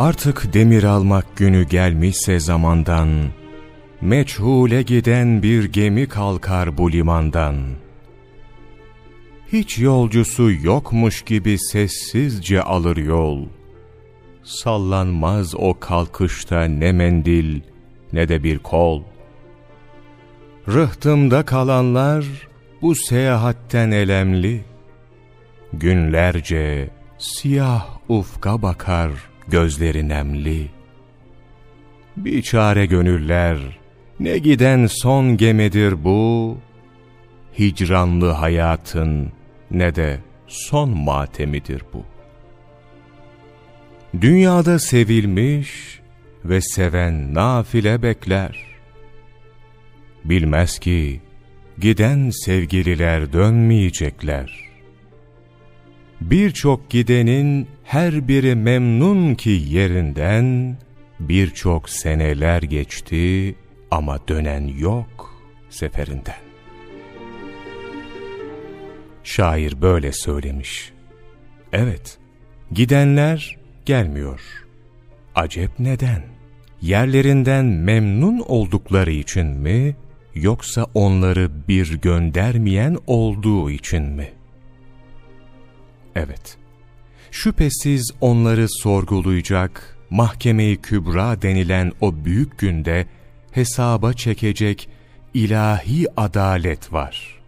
Artık demir almak günü gelmişse zamandan, Meçhule giden bir gemi kalkar bu limandan. Hiç yolcusu yokmuş gibi sessizce alır yol. Sallanmaz o kalkışta ne mendil ne de bir kol. Rıhtımda kalanlar bu seyahatten elemli. Günlerce siyah ufka bakar gözleri nemli. Biçare gönüller, ne giden son gemidir bu, hicranlı hayatın ne de son matemidir bu. Dünyada sevilmiş ve seven nafile bekler. Bilmez ki giden sevgililer dönmeyecekler. Birçok gidenin her biri memnun ki yerinden, birçok seneler geçti ama dönen yok seferinden. Şair böyle söylemiş. Evet, gidenler gelmiyor. Acep neden? Yerlerinden memnun oldukları için mi, yoksa onları bir göndermeyen olduğu için mi? Evet, şüphesiz onları sorgulayacak, mahkeme-i kübra denilen o büyük günde hesaba çekecek ilahi adalet var.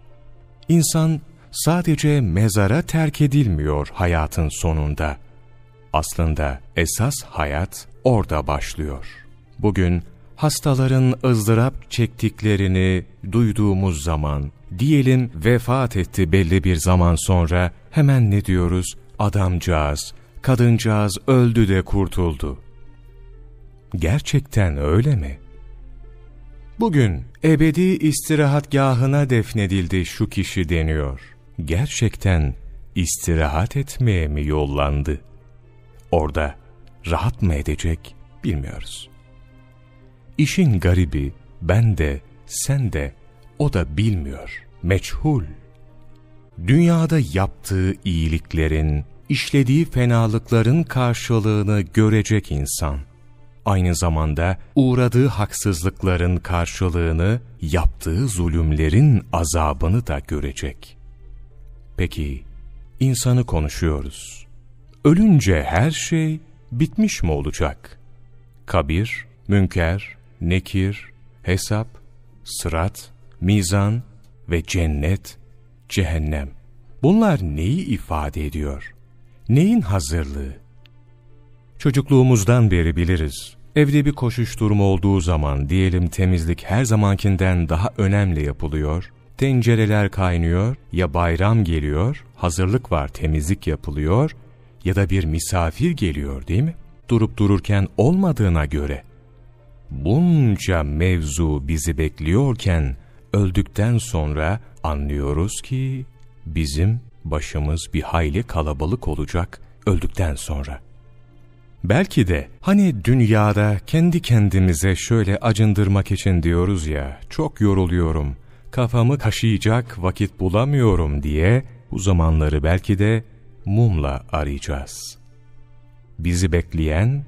İnsan sadece mezara terk edilmiyor hayatın sonunda. Aslında esas hayat orada başlıyor. Bugün hastaların ızdırap çektiklerini duyduğumuz zaman, diyelim vefat etti belli bir zaman sonra, hemen ne diyoruz? Adamcağız, kadıncağız öldü de kurtuldu. Gerçekten öyle mi? Bugün ebedi istirahatgahına defnedildi şu kişi deniyor. Gerçekten istirahat etmeye mi yollandı? Orada rahat mı edecek bilmiyoruz. İşin garibi ben de sen de o da bilmiyor, meçhul. Dünyada yaptığı iyiliklerin, işlediği fenalıkların karşılığını görecek insan aynı zamanda uğradığı haksızlıkların karşılığını, yaptığı zulümlerin azabını da görecek. Peki, insanı konuşuyoruz. Ölünce her şey bitmiş mi olacak? Kabir, münker, nekir, hesap, sırat, mizan ve cennet, cehennem. Bunlar neyi ifade ediyor? Neyin hazırlığı? Çocukluğumuzdan beri biliriz. Evde bir koşuşturma olduğu zaman diyelim temizlik her zamankinden daha önemli yapılıyor. Tencereler kaynıyor, ya bayram geliyor, hazırlık var temizlik yapılıyor ya da bir misafir geliyor değil mi? Durup dururken olmadığına göre. Bunca mevzu bizi bekliyorken öldükten sonra anlıyoruz ki bizim başımız bir hayli kalabalık olacak öldükten sonra.'' Belki de hani dünyada kendi kendimize şöyle acındırmak için diyoruz ya, çok yoruluyorum, kafamı kaşıyacak vakit bulamıyorum diye bu zamanları belki de mumla arayacağız. Bizi bekleyen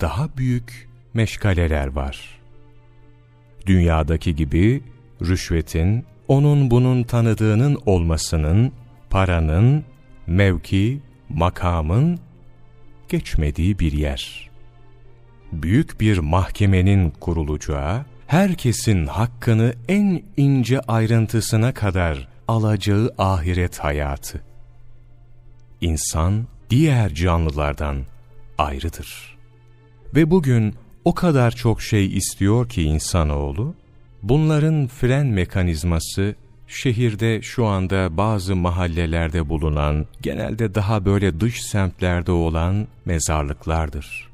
daha büyük meşgaleler var. Dünyadaki gibi rüşvetin, onun bunun tanıdığının olmasının, paranın, mevki, makamın geçmediği bir yer. Büyük bir mahkemenin kurulacağı, herkesin hakkını en ince ayrıntısına kadar alacağı ahiret hayatı. İnsan diğer canlılardan ayrıdır. Ve bugün o kadar çok şey istiyor ki insanoğlu, bunların fren mekanizması şehirde şu anda bazı mahallelerde bulunan, genelde daha böyle dış semtlerde olan mezarlıklardır.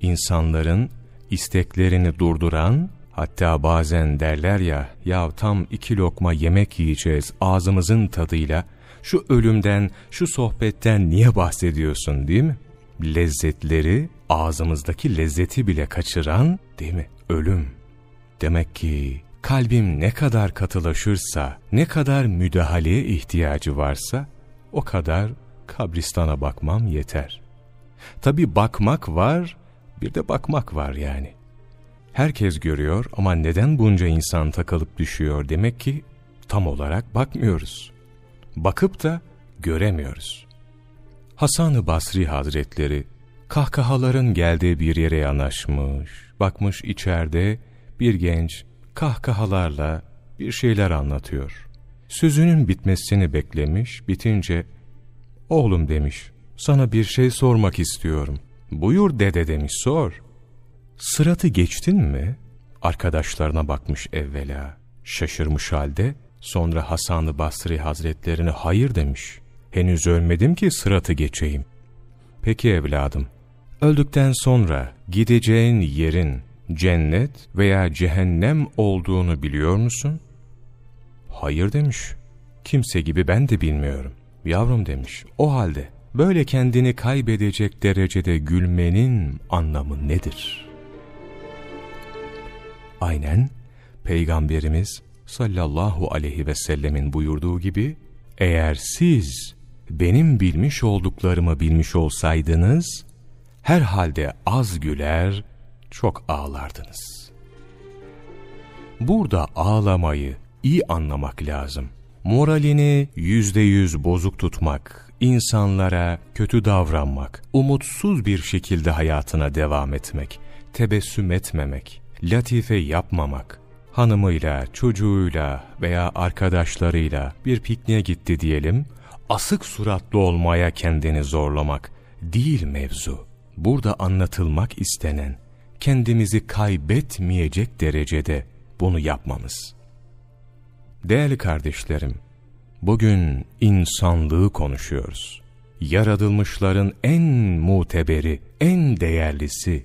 İnsanların isteklerini durduran, hatta bazen derler ya, ya tam iki lokma yemek yiyeceğiz ağzımızın tadıyla, şu ölümden, şu sohbetten niye bahsediyorsun değil mi? Lezzetleri, ağzımızdaki lezzeti bile kaçıran, değil mi? Ölüm. Demek ki kalbim ne kadar katılaşırsa, ne kadar müdahaleye ihtiyacı varsa, o kadar kabristana bakmam yeter. Tabi bakmak var, bir de bakmak var yani. Herkes görüyor ama neden bunca insan takılıp düşüyor demek ki tam olarak bakmıyoruz. Bakıp da göremiyoruz. Hasan-ı Basri Hazretleri kahkahaların geldiği bir yere yanaşmış, bakmış içeride bir genç kahkahalarla bir şeyler anlatıyor. Sözünün bitmesini beklemiş, bitince oğlum demiş, sana bir şey sormak istiyorum. Buyur dede demiş sor. Sıratı geçtin mi? Arkadaşlarına bakmış evvela. Şaşırmış halde sonra Hasan-ı Basri Hazretlerine hayır demiş. Henüz ölmedim ki sıratı geçeyim. Peki evladım, öldükten sonra gideceğin yerin cennet veya cehennem olduğunu biliyor musun? Hayır demiş. Kimse gibi ben de bilmiyorum. Yavrum demiş. O halde böyle kendini kaybedecek derecede gülmenin anlamı nedir? Aynen Peygamberimiz sallallahu aleyhi ve sellemin buyurduğu gibi eğer siz benim bilmiş olduklarımı bilmiş olsaydınız herhalde az güler çok ağlardınız. Burada ağlamayı iyi anlamak lazım. Moralini yüzde yüz bozuk tutmak, insanlara kötü davranmak, umutsuz bir şekilde hayatına devam etmek, tebessüm etmemek, latife yapmamak, hanımıyla, çocuğuyla veya arkadaşlarıyla bir pikniğe gitti diyelim, asık suratlı olmaya kendini zorlamak değil mevzu. Burada anlatılmak istenen, kendimizi kaybetmeyecek derecede bunu yapmamız. Değerli kardeşlerim, bugün insanlığı konuşuyoruz. Yaratılmışların en muteberi, en değerlisi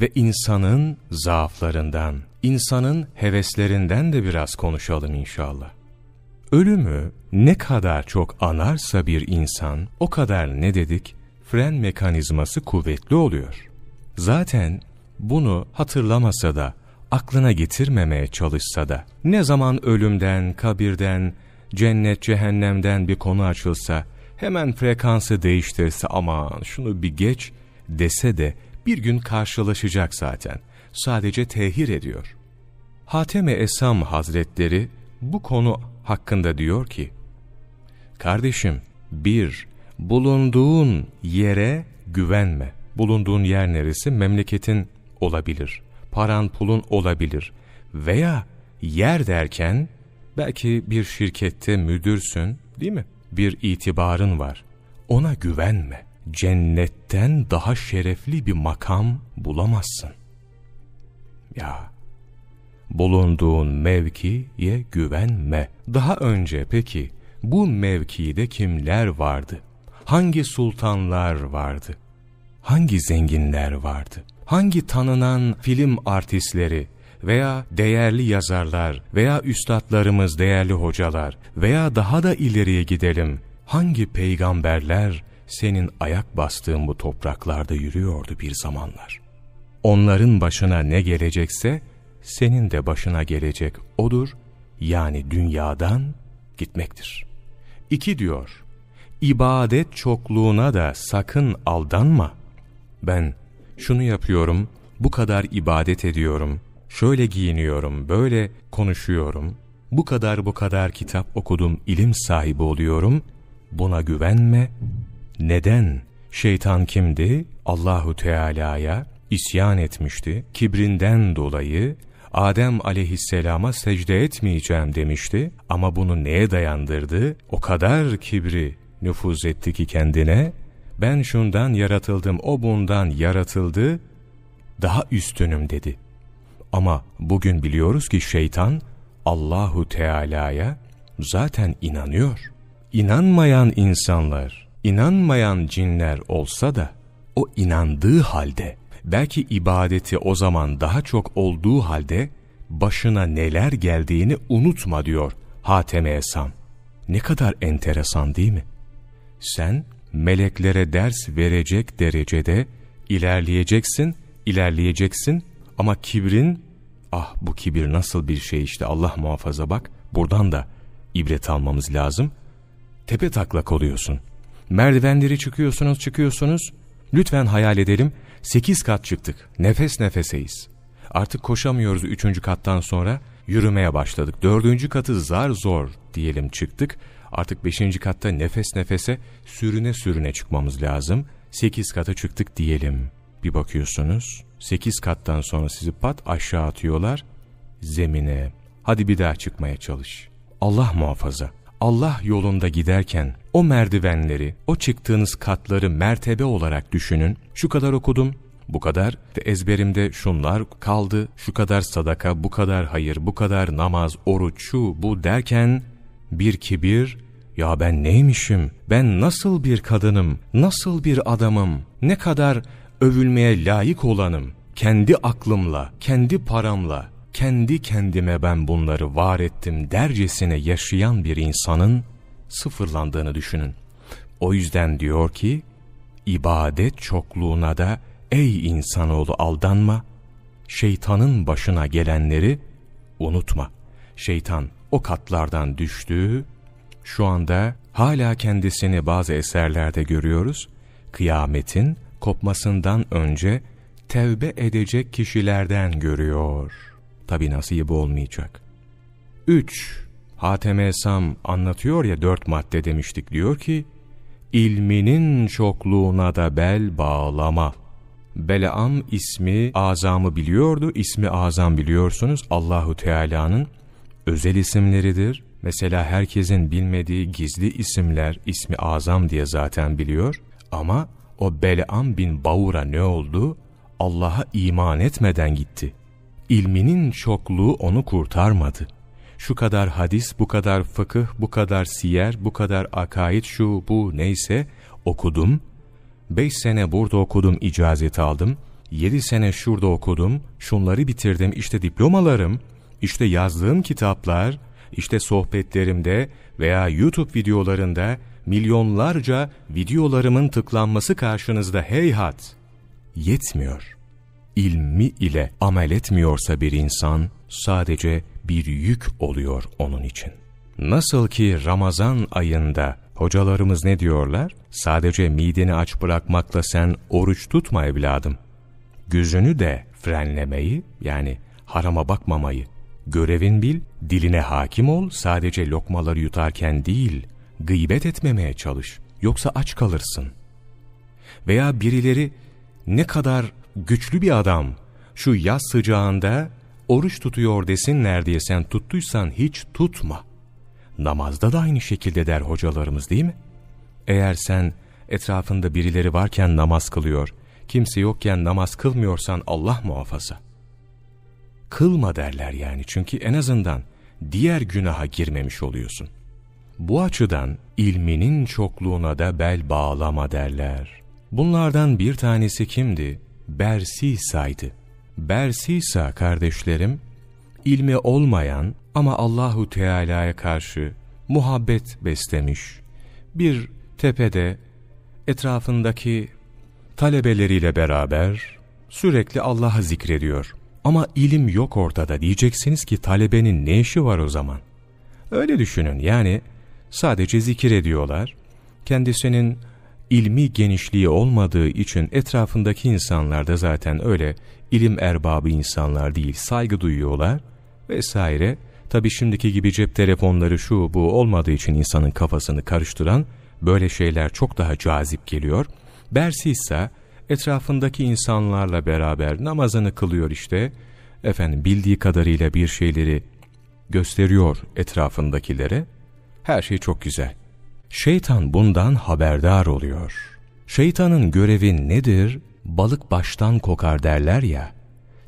ve insanın zaaflarından, insanın heveslerinden de biraz konuşalım inşallah. Ölümü ne kadar çok anarsa bir insan, o kadar ne dedik, fren mekanizması kuvvetli oluyor. Zaten bunu hatırlamasa da, aklına getirmemeye çalışsa da, ne zaman ölümden, kabirden, cennet, cehennemden bir konu açılsa, hemen frekansı değiştirse aman şunu bir geç dese de bir gün karşılaşacak zaten. Sadece tehir ediyor. Hateme Esam Hazretleri bu konu hakkında diyor ki, Kardeşim, bir, bulunduğun yere güvenme. Bulunduğun yer neresi? Memleketin olabilir, paran pulun olabilir veya yer derken belki bir şirkette müdürsün değil mi? Bir itibarın var. Ona güvenme. Cennetten daha şerefli bir makam bulamazsın. Ya bulunduğun mevkiye güvenme. Daha önce peki bu mevkide kimler vardı? Hangi sultanlar vardı? Hangi zenginler vardı? Hangi tanınan film artistleri veya değerli yazarlar veya üstadlarımız değerli hocalar veya daha da ileriye gidelim hangi peygamberler senin ayak bastığın bu topraklarda yürüyordu bir zamanlar. Onların başına ne gelecekse senin de başına gelecek odur yani dünyadan gitmektir. İki diyor, ibadet çokluğuna da sakın aldanma. Ben şunu yapıyorum, bu kadar ibadet ediyorum, şöyle giyiniyorum, böyle konuşuyorum, bu kadar bu kadar kitap okudum, ilim sahibi oluyorum, buna güvenme. Neden? Şeytan kimdi? Allahu Teala'ya isyan etmişti. Kibrinden dolayı Adem aleyhisselama secde etmeyeceğim demişti ama bunu neye dayandırdı? O kadar kibri nüfuz etti ki kendine ben şundan yaratıldım, o bundan yaratıldı, daha üstünüm dedi. Ama bugün biliyoruz ki şeytan Allahu Teala'ya zaten inanıyor. İnanmayan insanlar, inanmayan cinler olsa da o inandığı halde, belki ibadeti o zaman daha çok olduğu halde başına neler geldiğini unutma diyor Hatem Esam. Ne kadar enteresan değil mi? Sen meleklere ders verecek derecede ilerleyeceksin, ilerleyeceksin ama kibrin, ah bu kibir nasıl bir şey işte Allah muhafaza bak, buradan da ibret almamız lazım. Tepe taklak oluyorsun. Merdivenleri çıkıyorsunuz, çıkıyorsunuz, Lütfen hayal edelim, sekiz kat çıktık, nefes nefeseyiz. Artık koşamıyoruz üçüncü kattan sonra, yürümeye başladık. Dördüncü katı zar zor diyelim çıktık. Artık beşinci katta nefes nefese, sürüne sürüne çıkmamız lazım. Sekiz kata çıktık diyelim. Bir bakıyorsunuz, sekiz kattan sonra sizi pat aşağı atıyorlar, zemine. Hadi bir daha çıkmaya çalış. Allah muhafaza. Allah yolunda giderken o merdivenleri, o çıktığınız katları mertebe olarak düşünün. Şu kadar okudum, bu kadar de ezberimde şunlar kaldı, şu kadar sadaka, bu kadar hayır, bu kadar namaz, oruç, şu, bu derken bir kibir, ya ben neymişim, ben nasıl bir kadınım, nasıl bir adamım, ne kadar övülmeye layık olanım, kendi aklımla, kendi paramla, kendi kendime ben bunları var ettim dercesine yaşayan bir insanın sıfırlandığını düşünün. O yüzden diyor ki, ibadet çokluğuna da ey insanoğlu aldanma, şeytanın başına gelenleri unutma. Şeytan o katlardan düştüğü, şu anda hala kendisini bazı eserlerde görüyoruz, kıyametin kopmasından önce tevbe edecek kişilerden görüyor.'' Tabi nasip olmayacak. 3. Hatem Esam anlatıyor ya dört madde demiştik diyor ki, ilminin çokluğuna da bel bağlama. Beleam ismi azamı biliyordu. İsmi azam biliyorsunuz Allahu Teala'nın özel isimleridir. Mesela herkesin bilmediği gizli isimler ismi azam diye zaten biliyor. Ama o Beleam bin Bavur'a ne oldu? Allah'a iman etmeden gitti ilminin çokluğu onu kurtarmadı. Şu kadar hadis, bu kadar fıkıh, bu kadar siyer, bu kadar akaid, şu bu neyse okudum. Beş sene burada okudum, icazet aldım. Yedi sene şurada okudum, şunları bitirdim, işte diplomalarım, işte yazdığım kitaplar, işte sohbetlerimde veya YouTube videolarında milyonlarca videolarımın tıklanması karşınızda heyhat. Yetmiyor ilmi ile amel etmiyorsa bir insan sadece bir yük oluyor onun için. Nasıl ki Ramazan ayında hocalarımız ne diyorlar? Sadece mideni aç bırakmakla sen oruç tutma evladım. Gözünü de frenlemeyi yani harama bakmamayı, görevin bil, diline hakim ol, sadece lokmaları yutarken değil, gıybet etmemeye çalış, yoksa aç kalırsın. Veya birileri ne kadar güçlü bir adam şu yaz sıcağında oruç tutuyor desinler diye sen tuttuysan hiç tutma. Namazda da aynı şekilde der hocalarımız değil mi? Eğer sen etrafında birileri varken namaz kılıyor, kimse yokken namaz kılmıyorsan Allah muhafaza. Kılma derler yani çünkü en azından diğer günaha girmemiş oluyorsun. Bu açıdan ilminin çokluğuna da bel bağlama derler. Bunlardan bir tanesi kimdi? Bersisa'ydı. Bersisa kardeşlerim, ilmi olmayan ama Allahu Teala'ya karşı muhabbet beslemiş, bir tepede etrafındaki talebeleriyle beraber sürekli Allah'ı zikrediyor. Ama ilim yok ortada diyeceksiniz ki talebenin ne işi var o zaman? Öyle düşünün yani sadece zikir ediyorlar. Kendisinin ilmi genişliği olmadığı için etrafındaki insanlar da zaten öyle ilim erbabı insanlar değil, saygı duyuyorlar vesaire. Tabi şimdiki gibi cep telefonları şu bu olmadığı için insanın kafasını karıştıran böyle şeyler çok daha cazip geliyor. Bersi ise etrafındaki insanlarla beraber namazını kılıyor işte. Efendim bildiği kadarıyla bir şeyleri gösteriyor etrafındakilere. Her şey çok güzel. Şeytan bundan haberdar oluyor. Şeytanın görevi nedir? Balık baştan kokar derler ya.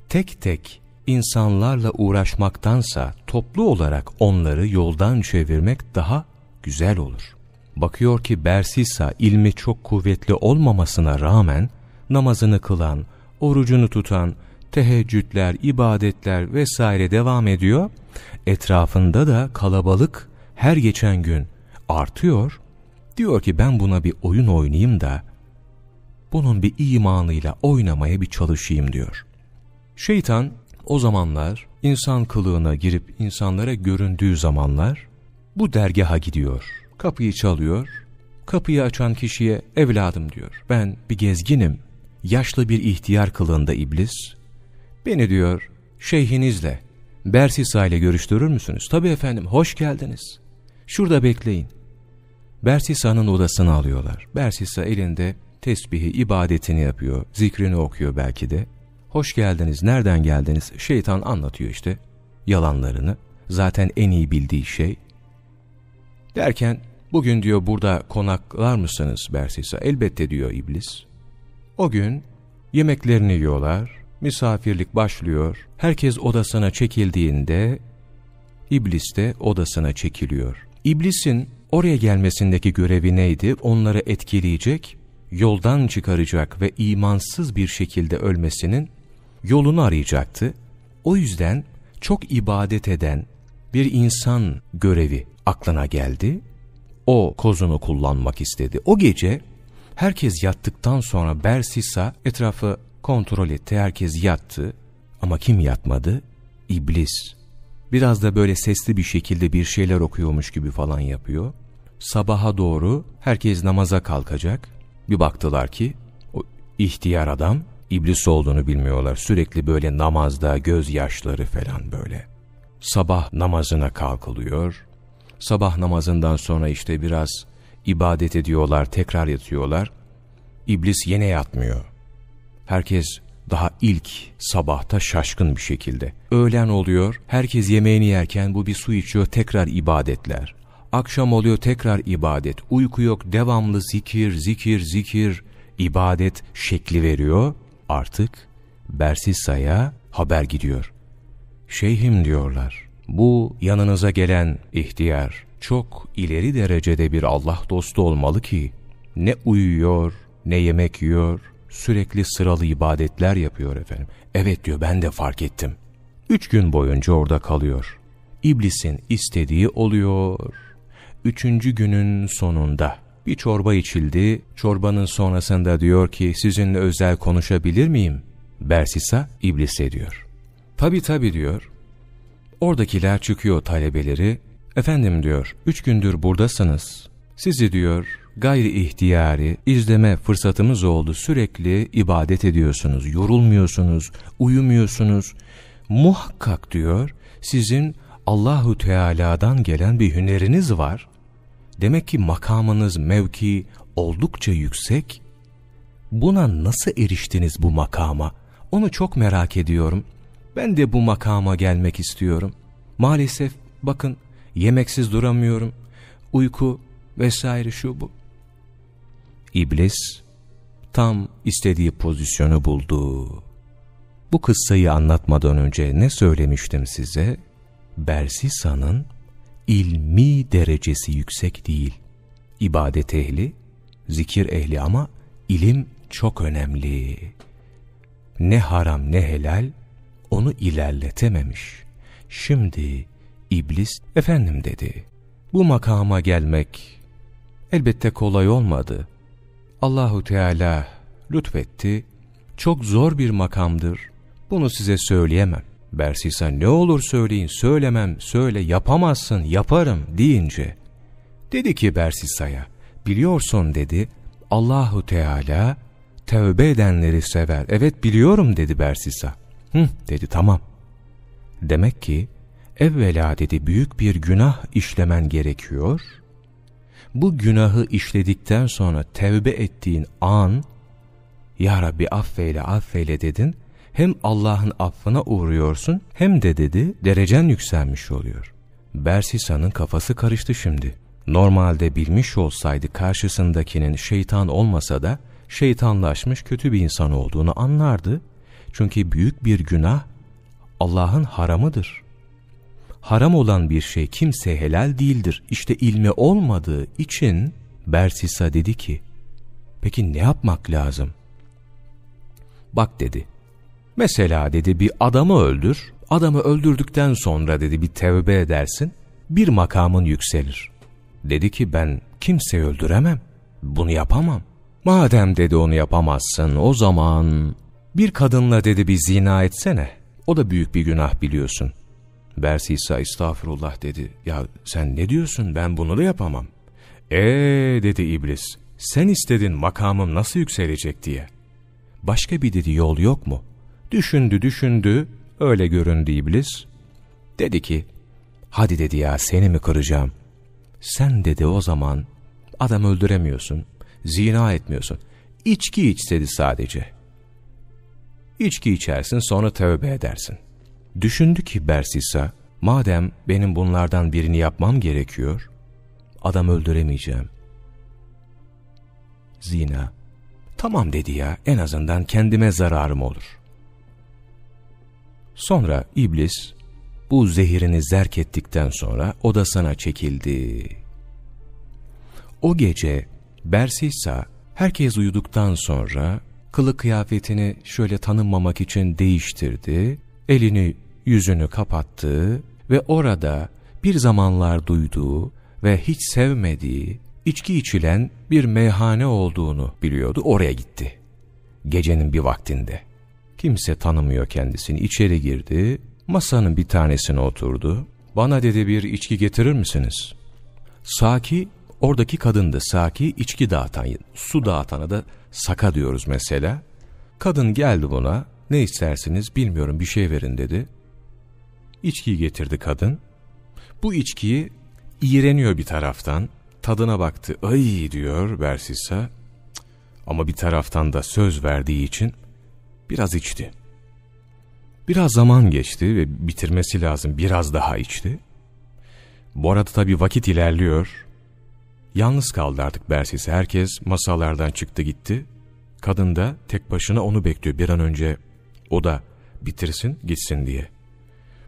Tek tek insanlarla uğraşmaktansa toplu olarak onları yoldan çevirmek daha güzel olur. Bakıyor ki Bersisa ilmi çok kuvvetli olmamasına rağmen namazını kılan, orucunu tutan, teheccüdler, ibadetler vesaire devam ediyor. Etrafında da kalabalık her geçen gün artıyor. Diyor ki ben buna bir oyun oynayayım da bunun bir imanıyla oynamaya bir çalışayım diyor. Şeytan o zamanlar insan kılığına girip insanlara göründüğü zamanlar bu dergaha gidiyor. Kapıyı çalıyor. Kapıyı açan kişiye evladım diyor. Ben bir gezginim. Yaşlı bir ihtiyar kılığında iblis. Beni diyor şeyhinizle Bersisa ile görüştürür müsünüz? Tabii efendim hoş geldiniz. Şurada bekleyin. Bersisa'nın odasını alıyorlar. Bersisa elinde tesbihi, ibadetini yapıyor, zikrini okuyor belki de. Hoş geldiniz, nereden geldiniz? Şeytan anlatıyor işte yalanlarını. Zaten en iyi bildiği şey. Derken bugün diyor burada konaklar mısınız Bersisa? Elbette diyor iblis. O gün yemeklerini yiyorlar, misafirlik başlıyor. Herkes odasına çekildiğinde iblis de odasına çekiliyor. İblisin oraya gelmesindeki görevi neydi? Onları etkileyecek, yoldan çıkaracak ve imansız bir şekilde ölmesinin yolunu arayacaktı. O yüzden çok ibadet eden bir insan görevi aklına geldi. O kozunu kullanmak istedi. O gece herkes yattıktan sonra Bersisa etrafı kontrol etti. Herkes yattı ama kim yatmadı? İblis. Biraz da böyle sesli bir şekilde bir şeyler okuyormuş gibi falan yapıyor. Sabaha doğru herkes namaza kalkacak. Bir baktılar ki o ihtiyar adam iblis olduğunu bilmiyorlar. Sürekli böyle namazda gözyaşları falan böyle. Sabah namazına kalkılıyor. Sabah namazından sonra işte biraz ibadet ediyorlar, tekrar yatıyorlar. İblis yine yatmıyor. Herkes daha ilk sabahta şaşkın bir şekilde. Öğlen oluyor, herkes yemeğini yerken bu bir su içiyor, tekrar ibadetler. Akşam oluyor tekrar ibadet, uyku yok, devamlı zikir, zikir, zikir, ibadet şekli veriyor. Artık Bersisa'ya haber gidiyor. Şeyhim diyorlar, bu yanınıza gelen ihtiyar çok ileri derecede bir Allah dostu olmalı ki ne uyuyor, ne yemek yiyor, sürekli sıralı ibadetler yapıyor efendim. Evet diyor ben de fark ettim. Üç gün boyunca orada kalıyor. İblisin istediği oluyor. Üçüncü günün sonunda bir çorba içildi. Çorbanın sonrasında diyor ki sizinle özel konuşabilir miyim? Bersisa iblise diyor. Tabi tabi diyor. Oradakiler çıkıyor talebeleri. Efendim diyor, üç gündür buradasınız. Sizi diyor, gayri ihtiyari izleme fırsatımız oldu. Sürekli ibadet ediyorsunuz, yorulmuyorsunuz, uyumuyorsunuz. Muhakkak diyor, sizin Allahu Teala'dan gelen bir hüneriniz var. Demek ki makamınız, mevki oldukça yüksek. Buna nasıl eriştiniz bu makama? Onu çok merak ediyorum. Ben de bu makama gelmek istiyorum. Maalesef bakın yemeksiz duramıyorum. Uyku vesaire şu bu. İblis tam istediği pozisyonu buldu. Bu kıssayı anlatmadan önce ne söylemiştim size? Bersisa'nın ilmi derecesi yüksek değil. İbadet ehli, zikir ehli ama ilim çok önemli. Ne haram ne helal onu ilerletememiş. Şimdi iblis efendim dedi. Bu makama gelmek elbette kolay olmadı. Allahu Teala lütfetti. Çok zor bir makamdır. Bunu size söyleyemem. Bersisa ne olur söyleyin, söylemem, söyle, yapamazsın, yaparım deyince. Dedi ki Bersisa'ya, biliyorsun dedi, Allahu Teala tövbe edenleri sever. Evet biliyorum dedi Bersisa. Hı dedi tamam. Demek ki evvela dedi büyük bir günah işlemen gerekiyor. Bu günahı işledikten sonra tevbe ettiğin an, Ya Rabbi affeyle affeyle dedin, hem Allah'ın affına uğruyorsun hem de dedi derecen yükselmiş oluyor. Bersisa'nın kafası karıştı şimdi. Normalde bilmiş olsaydı karşısındakinin şeytan olmasa da şeytanlaşmış kötü bir insan olduğunu anlardı. Çünkü büyük bir günah Allah'ın haramıdır. Haram olan bir şey kimse helal değildir. İşte ilmi olmadığı için Bersisa dedi ki, peki ne yapmak lazım? Bak dedi, mesela dedi bir adamı öldür, adamı öldürdükten sonra dedi bir tevbe edersin, bir makamın yükselir. Dedi ki ben kimseyi öldüremem, bunu yapamam. Madem dedi onu yapamazsın o zaman bir kadınla dedi bir zina etsene. O da büyük bir günah biliyorsun. Bersisa estağfurullah dedi. Ya sen ne diyorsun ben bunu da yapamam. Ee dedi iblis, sen istedin makamım nasıl yükselecek diye. Başka bir dedi yol yok mu? Düşündü düşündü, öyle göründü iblis. Dedi ki, hadi dedi ya seni mi kıracağım? Sen dedi o zaman adam öldüremiyorsun, zina etmiyorsun. İçki iç dedi sadece. İçki içersin sonra tövbe edersin. Düşündü ki Bersisa, madem benim bunlardan birini yapmam gerekiyor, adam öldüremeyeceğim. Zina, tamam dedi ya en azından kendime zararım olur. Sonra iblis bu zehirini zerk ettikten sonra odasına çekildi. O gece Bersisa herkes uyuduktan sonra kılı kıyafetini şöyle tanınmamak için değiştirdi, elini yüzünü kapattı ve orada bir zamanlar duyduğu ve hiç sevmediği, içki içilen bir meyhane olduğunu biliyordu, oraya gitti. Gecenin bir vaktinde. Kimse tanımıyor kendisini, içeri girdi, masanın bir tanesine oturdu. Bana dedi bir içki getirir misiniz? Saki, oradaki kadındı. Saki, içki dağıtan, su dağıtana da saka diyoruz mesela. Kadın geldi buna, ne istersiniz bilmiyorum bir şey verin dedi. İçkiyi getirdi kadın. Bu içkiyi iğreniyor bir taraftan. Tadına baktı. Ay diyor Bersisa. Ama bir taraftan da söz verdiği için biraz içti. Biraz zaman geçti ve bitirmesi lazım. Biraz daha içti. Bu arada tabii vakit ilerliyor. Yalnız kaldı artık Bersisa. Herkes masalardan çıktı gitti. Kadın da tek başına onu bekliyor. Bir an önce o da bitirsin gitsin diye.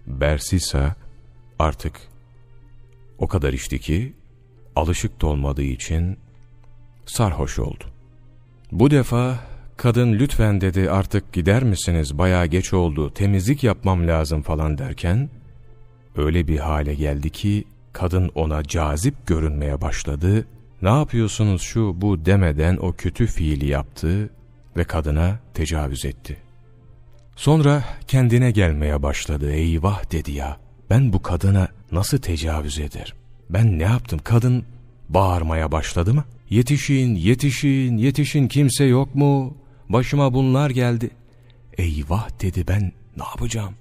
Bersisa artık o kadar içti ki alışık da olmadığı için sarhoş oldu. Bu defa kadın lütfen dedi artık gider misiniz bayağı geç oldu temizlik yapmam lazım falan derken öyle bir hale geldi ki kadın ona cazip görünmeye başladı. Ne yapıyorsunuz şu bu demeden o kötü fiili yaptı ve kadına tecavüz etti. Sonra kendine gelmeye başladı. Eyvah dedi ya. Ben bu kadına nasıl tecavüz ederim? Ben ne yaptım? Kadın bağırmaya başladı mı? Yetişin, yetişin, yetişin kimse yok mu? Başıma bunlar geldi. Eyvah dedi ben ne yapacağım?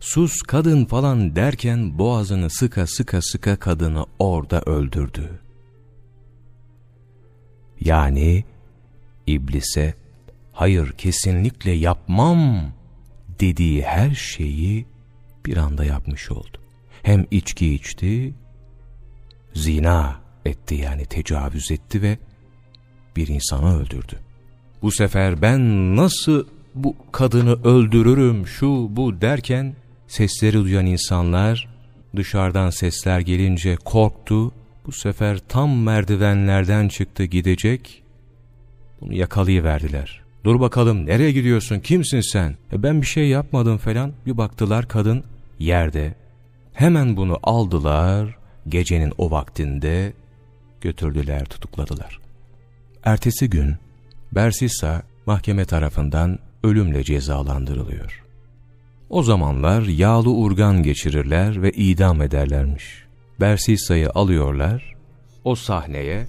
Sus kadın falan derken boğazını sıka sıka sıka kadını orada öldürdü. Yani iblise hayır kesinlikle yapmam dediği her şeyi bir anda yapmış oldu. Hem içki içti, zina etti yani tecavüz etti ve bir insanı öldürdü. Bu sefer ben nasıl bu kadını öldürürüm şu bu derken sesleri duyan insanlar dışarıdan sesler gelince korktu. Bu sefer tam merdivenlerden çıktı gidecek. Bunu yakalayıverdiler. Dur bakalım nereye gidiyorsun kimsin sen? E ben bir şey yapmadım falan. Bir baktılar kadın yerde. Hemen bunu aldılar gecenin o vaktinde götürdüler tutukladılar. Ertesi gün Bersisa mahkeme tarafından ölümle cezalandırılıyor. O zamanlar yağlı urgan geçirirler ve idam ederlermiş. Bersisa'yı alıyorlar, o sahneye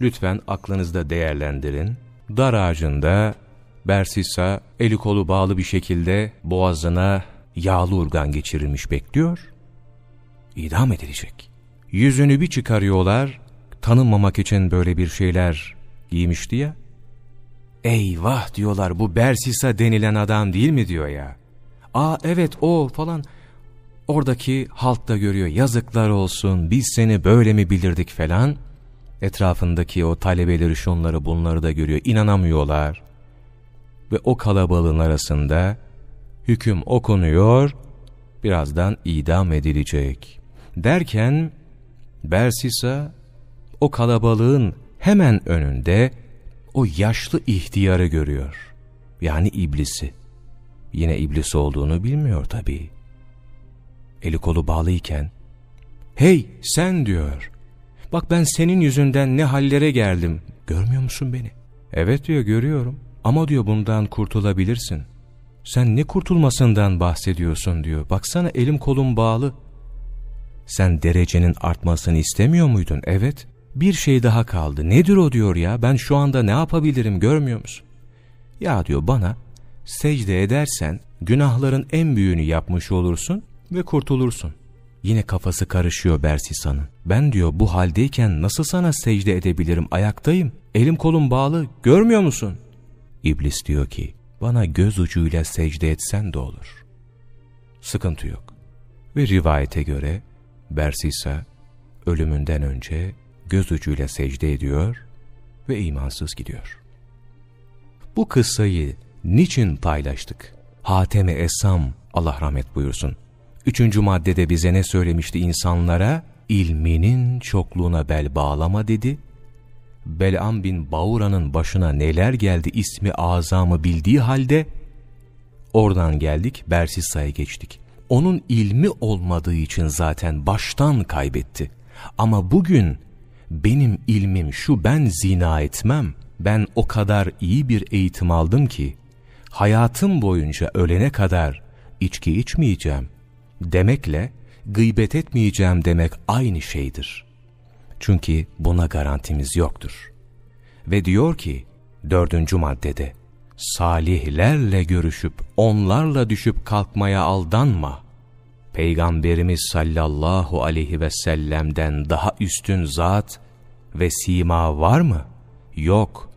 lütfen aklınızda değerlendirin dar ağacında Bersisa eli kolu bağlı bir şekilde boğazına yağlı urgan geçirilmiş bekliyor. İdam edilecek. Yüzünü bir çıkarıyorlar, tanınmamak için böyle bir şeyler giymişti ya. Eyvah diyorlar bu Bersisa denilen adam değil mi diyor ya. Aa evet o falan. Oradaki halk da görüyor yazıklar olsun biz seni böyle mi bilirdik falan. Etrafındaki o talebeleri şunları bunları da görüyor. inanamıyorlar. Ve o kalabalığın arasında hüküm okunuyor, birazdan idam edilecek. Derken Bersisa o kalabalığın hemen önünde o yaşlı ihtiyarı görüyor. Yani iblisi. Yine iblis olduğunu bilmiyor tabii. Eli kolu bağlıyken, ''Hey sen'' diyor, Bak ben senin yüzünden ne hallere geldim. Görmüyor musun beni? Evet diyor görüyorum. Ama diyor bundan kurtulabilirsin. Sen ne kurtulmasından bahsediyorsun diyor. Baksana elim kolum bağlı. Sen derecenin artmasını istemiyor muydun? Evet. Bir şey daha kaldı. Nedir o diyor ya? Ben şu anda ne yapabilirim görmüyor musun? Ya diyor bana secde edersen günahların en büyüğünü yapmış olursun ve kurtulursun. Yine kafası karışıyor Bersisa'nın. Ben diyor bu haldeyken nasıl sana secde edebilirim ayaktayım. Elim kolum bağlı görmüyor musun? İblis diyor ki bana göz ucuyla secde etsen de olur. Sıkıntı yok. Ve rivayete göre Bersisa ölümünden önce göz ucuyla secde ediyor ve imansız gidiyor. Bu kıssayı niçin paylaştık? Hateme Esam Allah rahmet buyursun. Üçüncü maddede bize ne söylemişti insanlara? İlminin çokluğuna bel bağlama dedi. Bel'am bin Baura'nın başına neler geldi ismi azamı bildiği halde oradan geldik Bersisa'ya geçtik. Onun ilmi olmadığı için zaten baştan kaybetti. Ama bugün benim ilmim şu ben zina etmem. Ben o kadar iyi bir eğitim aldım ki hayatım boyunca ölene kadar içki içmeyeceğim demekle gıybet etmeyeceğim demek aynı şeydir. Çünkü buna garantimiz yoktur. Ve diyor ki dördüncü maddede salihlerle görüşüp onlarla düşüp kalkmaya aldanma. Peygamberimiz sallallahu aleyhi ve sellem'den daha üstün zat ve sima var mı? Yok.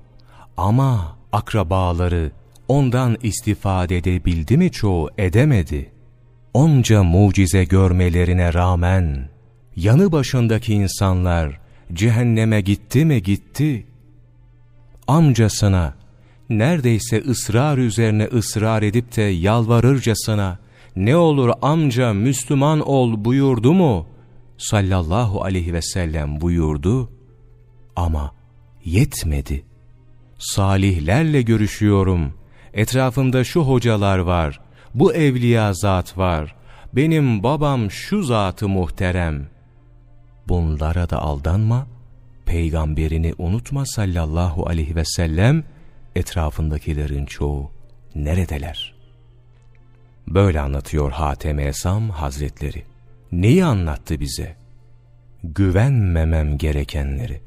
Ama akrabaları ondan istifade edebildi mi çoğu edemedi. Onca mucize görmelerine rağmen yanı başındaki insanlar cehenneme gitti mi gitti. Amcasına neredeyse ısrar üzerine ısrar edip de yalvarırcasına ne olur amca Müslüman ol buyurdu mu? Sallallahu aleyhi ve sellem buyurdu ama yetmedi. Salihlerle görüşüyorum. Etrafımda şu hocalar var, bu evliya zat var. Benim babam şu zatı muhterem. Bunlara da aldanma, peygamberini unutma sallallahu aleyhi ve sellem, etrafındakilerin çoğu neredeler? Böyle anlatıyor Hatem Esam Hazretleri. Neyi anlattı bize? Güvenmemem gerekenleri.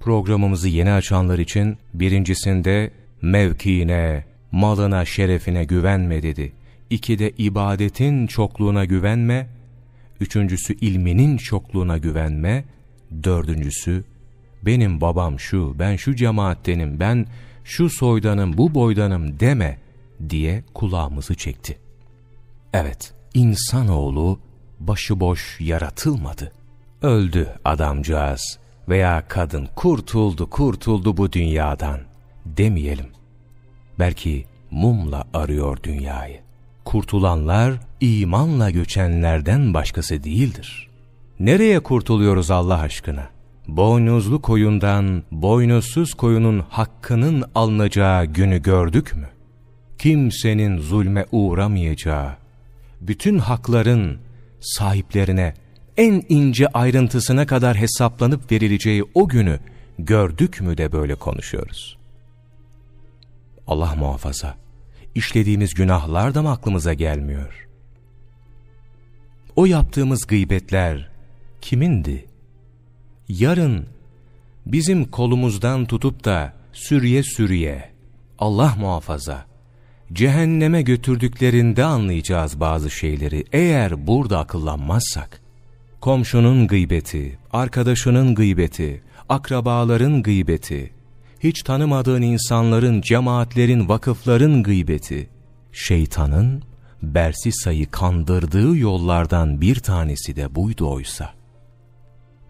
Programımızı yeni açanlar için birincisinde mevkiine, malına, şerefine güvenme dedi. İkide ibadetin çokluğuna güvenme, üçüncüsü ilminin çokluğuna güvenme, dördüncüsü benim babam şu, ben şu cemaattenim, ben şu soydanım, bu boydanım deme diye kulağımızı çekti. Evet, insanoğlu başıboş yaratılmadı. Öldü adamcağız veya kadın kurtuldu kurtuldu bu dünyadan demeyelim. Belki mumla arıyor dünyayı. Kurtulanlar imanla göçenlerden başkası değildir. Nereye kurtuluyoruz Allah aşkına? Boynuzlu koyundan boynuzsuz koyunun hakkının alınacağı günü gördük mü? Kimsenin zulme uğramayacağı, bütün hakların sahiplerine en ince ayrıntısına kadar hesaplanıp verileceği o günü gördük mü de böyle konuşuyoruz. Allah muhafaza, işlediğimiz günahlar da mı aklımıza gelmiyor? O yaptığımız gıybetler kimindi? Yarın bizim kolumuzdan tutup da sürüye sürüye, Allah muhafaza, cehenneme götürdüklerinde anlayacağız bazı şeyleri eğer burada akıllanmazsak. Komşunun gıybeti, arkadaşının gıybeti, akrabaların gıybeti, hiç tanımadığın insanların, cemaatlerin, vakıfların gıybeti, şeytanın Bersisa'yı kandırdığı yollardan bir tanesi de buydu oysa.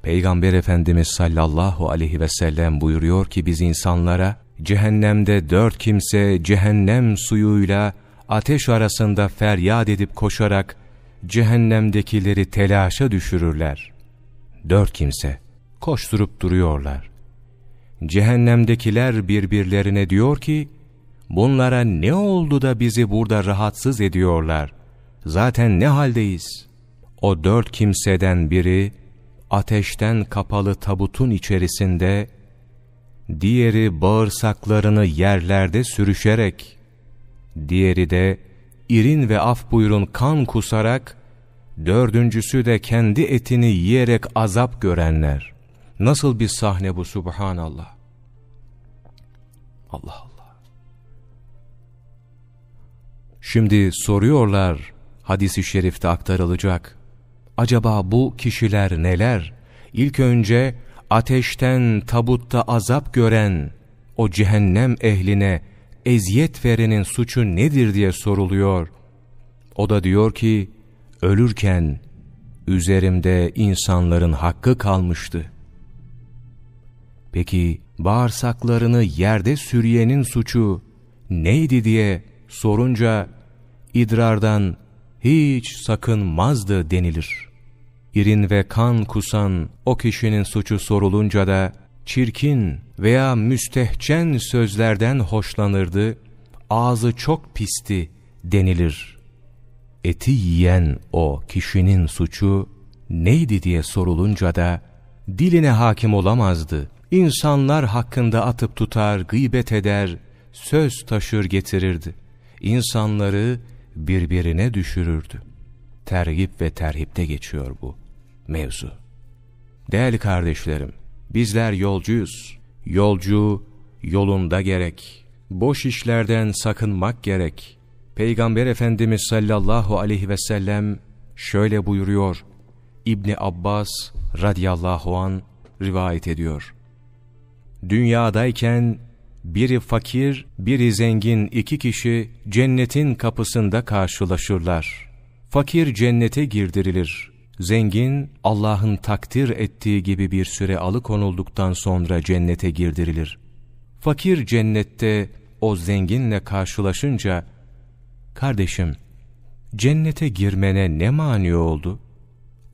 Peygamber Efendimiz sallallahu aleyhi ve sellem buyuruyor ki biz insanlara, cehennemde dört kimse cehennem suyuyla ateş arasında feryat edip koşarak cehennemdekileri telaşa düşürürler. Dört kimse koşturup duruyorlar. Cehennemdekiler birbirlerine diyor ki, bunlara ne oldu da bizi burada rahatsız ediyorlar? Zaten ne haldeyiz? O dört kimseden biri, ateşten kapalı tabutun içerisinde, diğeri bağırsaklarını yerlerde sürüşerek, diğeri de irin ve af buyurun kan kusarak, dördüncüsü de kendi etini yiyerek azap görenler. Nasıl bir sahne bu subhanallah. Allah Allah. Şimdi soruyorlar hadisi şerifte aktarılacak. Acaba bu kişiler neler? İlk önce ateşten tabutta azap gören o cehennem ehline eziyet verenin suçu nedir diye soruluyor. O da diyor ki, ölürken üzerimde insanların hakkı kalmıştı. Peki bağırsaklarını yerde sürüyenin suçu neydi diye sorunca idrardan hiç sakınmazdı denilir. İrin ve kan kusan o kişinin suçu sorulunca da çirkin veya müstehcen sözlerden hoşlanırdı, ağzı çok pisti denilir. Eti yiyen o kişinin suçu neydi diye sorulunca da diline hakim olamazdı. İnsanlar hakkında atıp tutar, gıybet eder, söz taşır getirirdi. İnsanları birbirine düşürürdü. Tergip ve terhipte geçiyor bu mevzu. Değerli kardeşlerim, bizler yolcuyuz. Yolcu yolunda gerek. Boş işlerden sakınmak gerek. Peygamber Efendimiz sallallahu aleyhi ve sellem şöyle buyuruyor. İbni Abbas radıyallahu an rivayet ediyor. Dünyadayken biri fakir, biri zengin iki kişi cennetin kapısında karşılaşırlar. Fakir cennete girdirilir. Zengin, Allah'ın takdir ettiği gibi bir süre alıkonulduktan sonra cennete girdirilir. Fakir cennette o zenginle karşılaşınca, Kardeşim, cennete girmene ne mani oldu?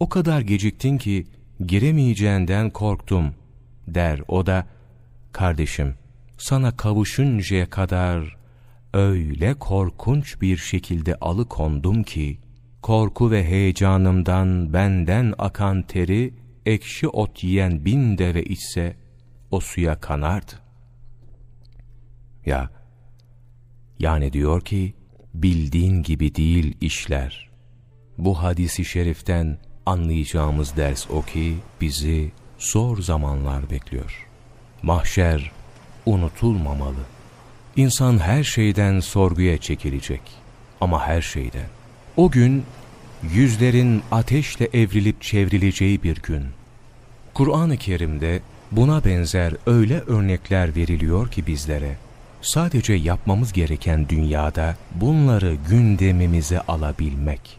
O kadar geciktin ki giremeyeceğinden korktum, der o da, Kardeşim, sana kavuşuncaya kadar öyle korkunç bir şekilde alıkondum ki, korku ve heyecanımdan benden akan teri, ekşi ot yiyen bin deve içse, o suya kanardı. Ya, yani diyor ki, bildiğin gibi değil işler. Bu hadisi şeriften anlayacağımız ders o ki, bizi zor zamanlar bekliyor. Mahşer unutulmamalı. İnsan her şeyden sorguya çekilecek. Ama her şeyden. O gün yüzlerin ateşle evrilip çevrileceği bir gün. Kur'an-ı Kerim'de buna benzer öyle örnekler veriliyor ki bizlere. Sadece yapmamız gereken dünyada bunları gündemimize alabilmek.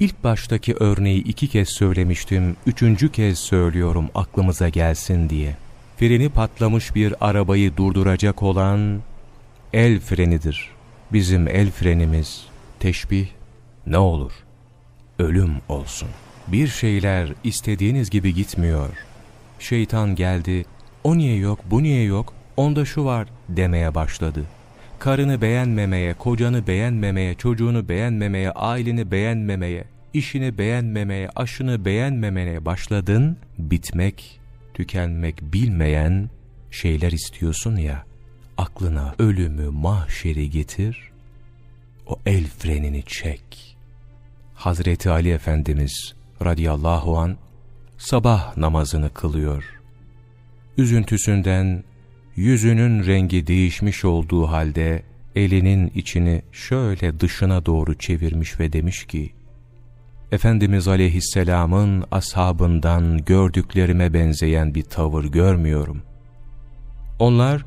İlk baştaki örneği iki kez söylemiştim, üçüncü kez söylüyorum aklımıza gelsin diye. Freni patlamış bir arabayı durduracak olan el frenidir. Bizim el frenimiz teşbih ne olur? Ölüm olsun. Bir şeyler istediğiniz gibi gitmiyor. Şeytan geldi, o niye yok, bu niye yok, onda şu var demeye başladı. Karını beğenmemeye, kocanı beğenmemeye, çocuğunu beğenmemeye, aileni beğenmemeye, işini beğenmemeye, aşını beğenmemeye başladın, bitmek, tükenmek bilmeyen şeyler istiyorsun ya, aklına ölümü, mahşeri getir, o el frenini çek. Hazreti Ali Efendimiz radıyallahu an sabah namazını kılıyor. Üzüntüsünden yüzünün rengi değişmiş olduğu halde elinin içini şöyle dışına doğru çevirmiş ve demiş ki, Efendimiz aleyhisselamın ashabından gördüklerime benzeyen bir tavır görmüyorum. Onlar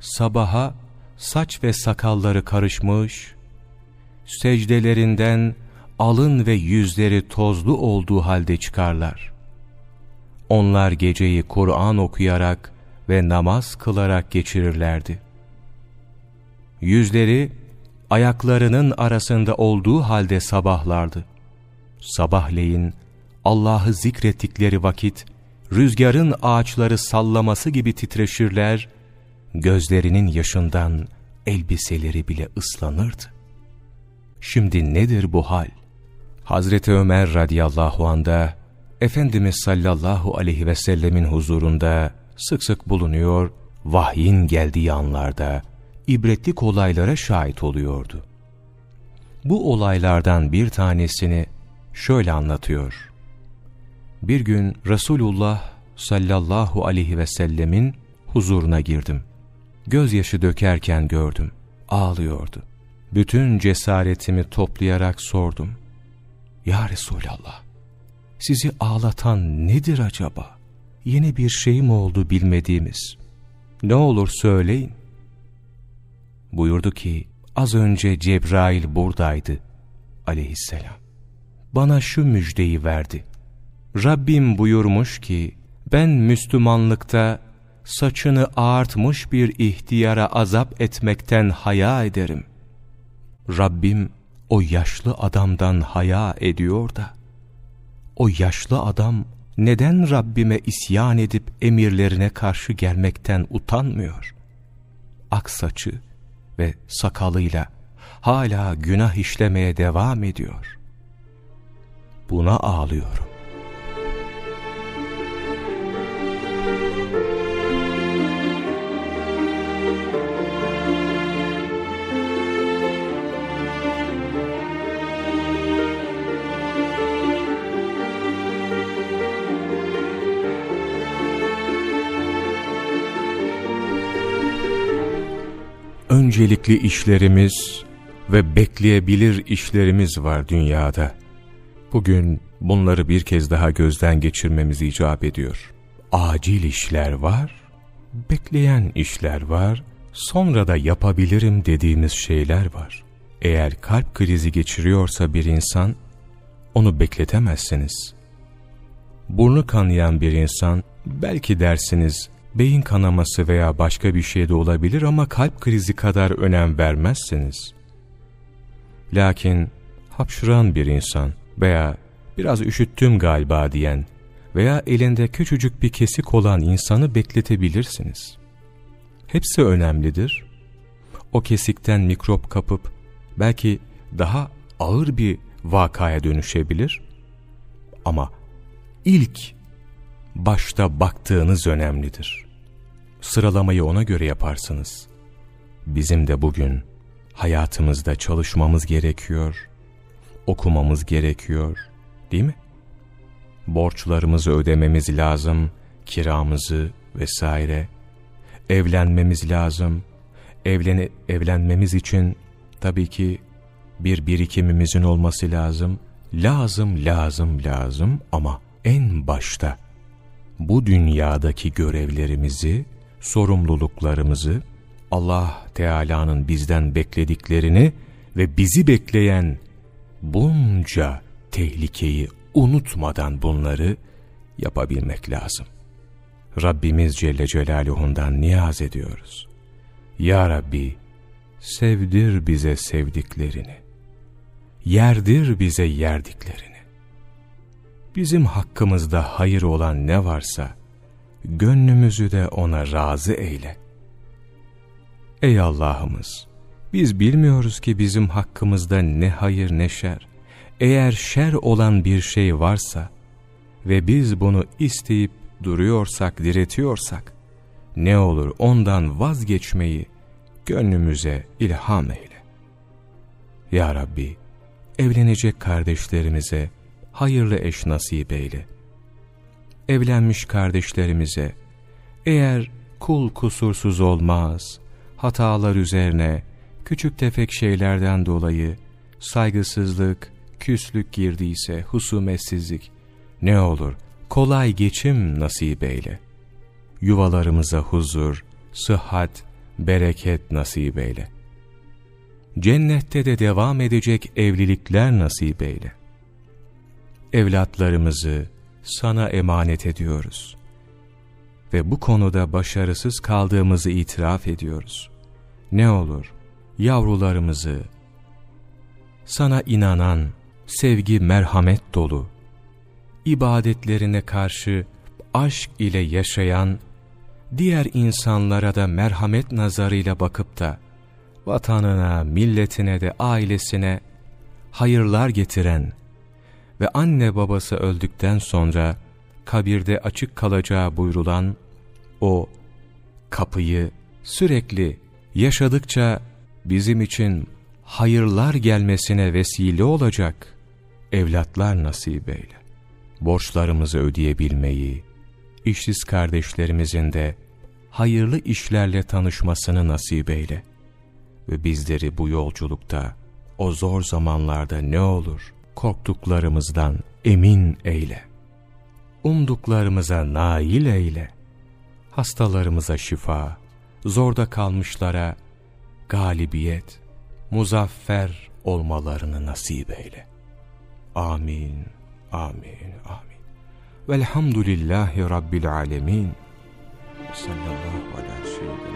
sabaha saç ve sakalları karışmış, secdelerinden alın ve yüzleri tozlu olduğu halde çıkarlar. Onlar geceyi Kur'an okuyarak ve namaz kılarak geçirirlerdi. Yüzleri ayaklarının arasında olduğu halde sabahlardı. Sabahleyin Allah'ı zikrettikleri vakit rüzgarın ağaçları sallaması gibi titreşirler, gözlerinin yaşından elbiseleri bile ıslanırdı. Şimdi nedir bu hal? Hazreti Ömer radıyallahu anda Efendimiz sallallahu aleyhi ve sellemin huzurunda sık sık bulunuyor, vahyin geldiği anlarda ibretlik olaylara şahit oluyordu. Bu olaylardan bir tanesini şöyle anlatıyor. Bir gün Resulullah sallallahu aleyhi ve sellemin huzuruna girdim. Gözyaşı dökerken gördüm. Ağlıyordu. Bütün cesaretimi toplayarak sordum. Ya Resulallah, sizi ağlatan nedir acaba? Yeni bir şey mi oldu bilmediğimiz? Ne olur söyleyin. Buyurdu ki, az önce Cebrail buradaydı aleyhisselam. Bana şu müjdeyi verdi. Rabbim buyurmuş ki, ben Müslümanlıkta saçını ağartmış bir ihtiyara azap etmekten haya ederim. Rabbim o yaşlı adamdan haya ediyor da, o yaşlı adam neden Rabbime isyan edip emirlerine karşı gelmekten utanmıyor? Aksaçı ve sakalıyla hala günah işlemeye devam ediyor. Buna ağlıyorum. öncelikli işlerimiz ve bekleyebilir işlerimiz var dünyada. Bugün bunları bir kez daha gözden geçirmemiz icap ediyor. Acil işler var, bekleyen işler var, sonra da yapabilirim dediğimiz şeyler var. Eğer kalp krizi geçiriyorsa bir insan, onu bekletemezsiniz. Burnu kanayan bir insan, belki dersiniz beyin kanaması veya başka bir şey de olabilir ama kalp krizi kadar önem vermezseniz. Lakin hapşuran bir insan veya biraz üşüttüm galiba diyen veya elinde küçücük bir kesik olan insanı bekletebilirsiniz. Hepsi önemlidir. O kesikten mikrop kapıp belki daha ağır bir vakaya dönüşebilir. Ama ilk başta baktığınız önemlidir. Sıralamayı ona göre yaparsınız. Bizim de bugün hayatımızda çalışmamız gerekiyor, okumamız gerekiyor, değil mi? Borçlarımızı ödememiz lazım, kiramızı vesaire. Evlenmemiz lazım. Evlen evlenmemiz için tabii ki bir birikimimizin olması lazım. Lazım, lazım, lazım ama en başta bu dünyadaki görevlerimizi, sorumluluklarımızı, Allah Teala'nın bizden beklediklerini ve bizi bekleyen bunca tehlikeyi unutmadan bunları yapabilmek lazım. Rabbimiz Celle Celaluhu'ndan niyaz ediyoruz. Ya Rabbi, sevdir bize sevdiklerini, yerdir bize yerdiklerini bizim hakkımızda hayır olan ne varsa, gönlümüzü de ona razı eyle. Ey Allah'ımız! Biz bilmiyoruz ki bizim hakkımızda ne hayır ne şer. Eğer şer olan bir şey varsa ve biz bunu isteyip duruyorsak, diretiyorsak, ne olur ondan vazgeçmeyi gönlümüze ilham eyle. Ya Rabbi, evlenecek kardeşlerimize, hayırlı eş nasip eyle. Evlenmiş kardeşlerimize, eğer kul kusursuz olmaz, hatalar üzerine, küçük tefek şeylerden dolayı, saygısızlık, küslük girdiyse, husumetsizlik, ne olur, kolay geçim nasip eyle. Yuvalarımıza huzur, sıhhat, bereket nasip eyle. Cennette de devam edecek evlilikler nasip eyle evlatlarımızı sana emanet ediyoruz. Ve bu konuda başarısız kaldığımızı itiraf ediyoruz. Ne olur yavrularımızı. Sana inanan, sevgi merhamet dolu, ibadetlerine karşı aşk ile yaşayan, diğer insanlara da merhamet nazarıyla bakıp da, vatanına, milletine de ailesine hayırlar getiren, ve anne babası öldükten sonra kabirde açık kalacağı buyrulan o kapıyı sürekli yaşadıkça bizim için hayırlar gelmesine vesile olacak evlatlar nasip eyle. Borçlarımızı ödeyebilmeyi, işsiz kardeşlerimizin de hayırlı işlerle tanışmasını nasip eyle. Ve bizleri bu yolculukta, o zor zamanlarda ne olur, korktuklarımızdan emin eyle. Umduklarımıza nail eyle. Hastalarımıza şifa, zorda kalmışlara galibiyet, muzaffer olmalarını nasip eyle. Amin, amin, amin. Velhamdülillahi Rabbil alemin. Sallallahu